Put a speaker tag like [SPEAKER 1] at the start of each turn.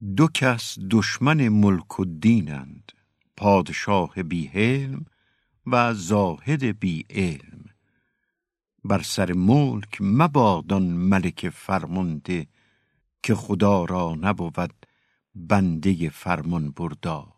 [SPEAKER 1] دو کس دشمن ملک و دینند پادشاه بی حلم و زاهد بی علم. بر سر ملک مبادان ملک فرمانده که خدا را نبود بنده فرمان بردار